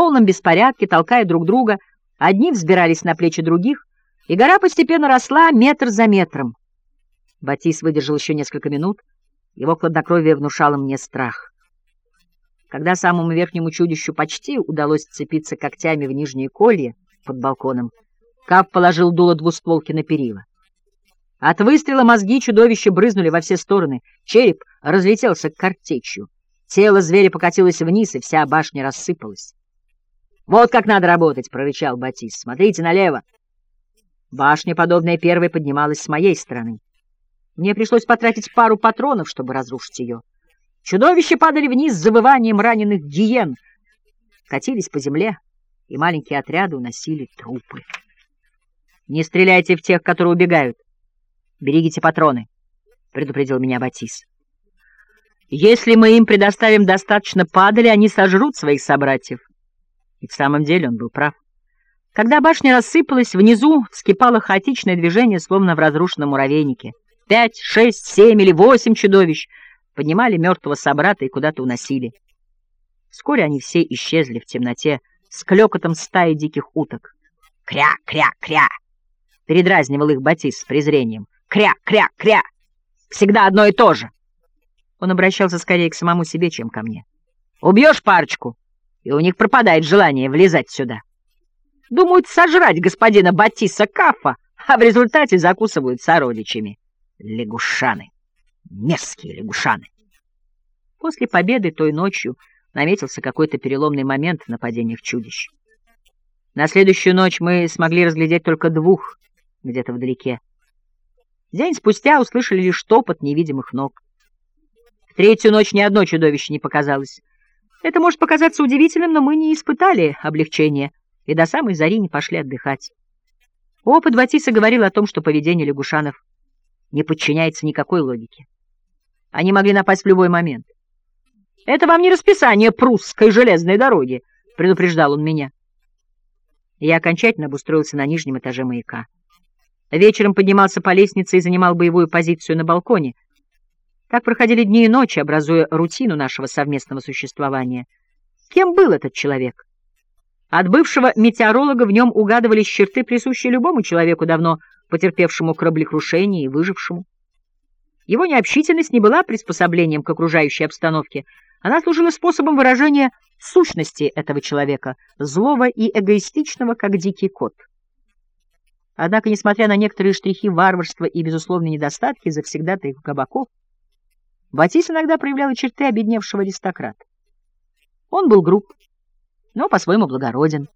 полном беспорядке, толкая друг друга, одни взбирались на плечи других, и гора постепенно росла метр за метром. Батис выдержал еще несколько минут, его хладнокровие внушало мне страх. Когда самому верхнему чудищу почти удалось цепиться когтями в нижние колья под балконом, Кап положил дуло двустволки на перила. От выстрела мозги чудовища брызнули во все стороны, череп разлетелся картечью. Тело зверя покатилось вниз, и вся башня рассыпалась. «Вот как надо работать!» — прорычал Батис. «Смотрите налево!» Башня, подобная первой, поднималась с моей стороны. Мне пришлось потратить пару патронов, чтобы разрушить ее. Чудовища падали вниз с завыванием раненых гиен, катились по земле, и маленькие отряды уносили трупы. «Не стреляйте в тех, которые убегают. Берегите патроны», — предупредил меня Батис. «Если мы им предоставим достаточно падали, они сожрут своих собратьев». И в самом деле он был прав. Когда башня рассыпалась, внизу вскипало хаотичное движение, словно в разрушенном муравейнике. Пять, шесть, семь или восемь чудовищ поднимали мертвого собрата и куда-то уносили. Вскоре они все исчезли в темноте с клёкотом стаи диких уток. «Кря, кря, кря!» — передразнивал их Батис с презрением. «Кря, кря, кря! Всегда одно и то же!» Он обращался скорее к самому себе, чем ко мне. «Убьешь парочку, и у них пропадает желание влезать сюда. Думают сожрать господина Батиса Кафа, а в результате закусывают сородичами. Лягушаны! Мерзкие лягушаны!» После победы той ночью наметился какой-то переломный момент в нападениях чудищ. На следующую ночь мы смогли разглядеть только двух где-то вдалеке. День спустя услышали лишь топот невидимых ног. В третью ночь ни одно чудовище не показалось. Это может показаться удивительным, но мы не испытали облегчения и до самой зари не пошли отдыхать. Опыт Батиса говорил о том, что поведение лягушанов не подчиняется никакой логике. Они могли напасть в любой момент. «Это вам не расписание прусской железной дороги», — предупреждал он меня. Я окончательно обустроился на нижнем этаже маяка. Вечером поднимался по лестнице и занимал боевую позицию на балконе. Так проходили дни и ночи, образуя рутину нашего совместного существования. Кем был этот человек? От бывшего метеоролога в нем угадывались черты, присущие любому человеку, давно потерпевшему кораблекрушение и выжившему. Его необщительность не была приспособлением к окружающей обстановке, она служила способом выражения сущности этого человека, злого и эгоистичного, как дикий кот. Однако, несмотря на некоторые штрихи варварства и безусловные недостатки завсегдатаев кабаков, Батис иногда проявлял черты обедневшего аристократа. Он был груб, но по-своему благороден.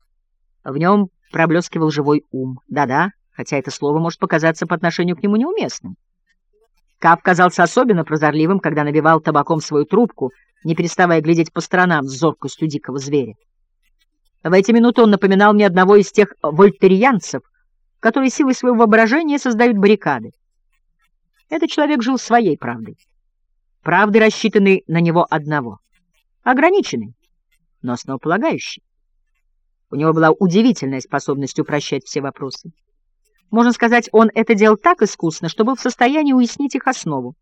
В нем проблескивал живой ум. Да-да, хотя это слово может показаться по отношению к нему неуместным. Кап казался особенно прозорливым, когда набивал табаком свою трубку, не переставая глядеть по сторонам с зоркостью дикого зверя. В эти минуты он напоминал мне одного из тех вольтерианцев, которые силой своего воображения создают баррикады. Этот человек жил своей правдой. Правды, рассчитанной на него одного. Ограниченной, но основополагающей. У него была удивительная способность упрощать все вопросы. Можно сказать, он это делал так искусно, что был в состоянии уяснить их основу.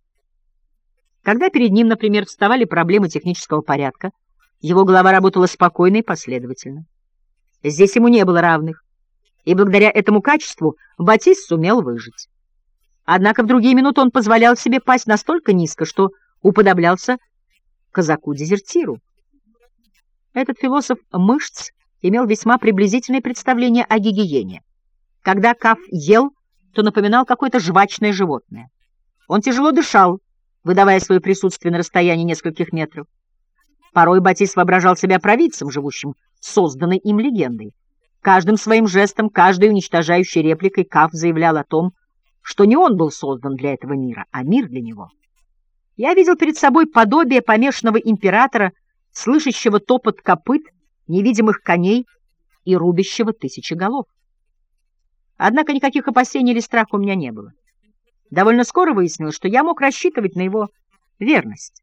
Когда перед ним, например, вставали проблемы технического порядка, его голова работала спокойно и последовательно. Здесь ему не было равных, и благодаря этому качеству Батист сумел выжить. Однако в другие минуты он позволял себе пасть настолько низко, что уподоблялся казаку-дезертиру. Этот философ мышц имел весьма приблизительное представление о гигиене. Когда Каф ел, то напоминал какое-то жвачное животное. Он тяжело дышал, выдавая свое присутствие на расстоянии нескольких метров. Порой Батис воображал себя провидцем, живущим созданной им легендой. Каждым своим жестом, каждой уничтожающей репликой Каф заявлял о том, что не он был создан для этого мира, а мир для него. Я видел перед собой подобие помешанного императора, слышащего топот копыт, невидимых коней и рубящего тысячи голов. Однако никаких опасений или страха у меня не было. Довольно скоро выяснилось, что я мог рассчитывать на его верность.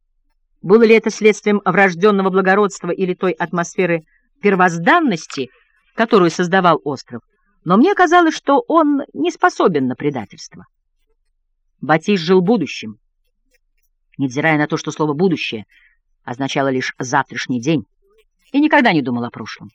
Было ли это следствием врожденного благородства или той атмосферы первозданности, которую создавал остров, но мне казалось, что он не способен на предательство. Батис жил будущим, невзирая на то, что слово «будущее» означало лишь «завтрашний день», и никогда не думал о прошлом.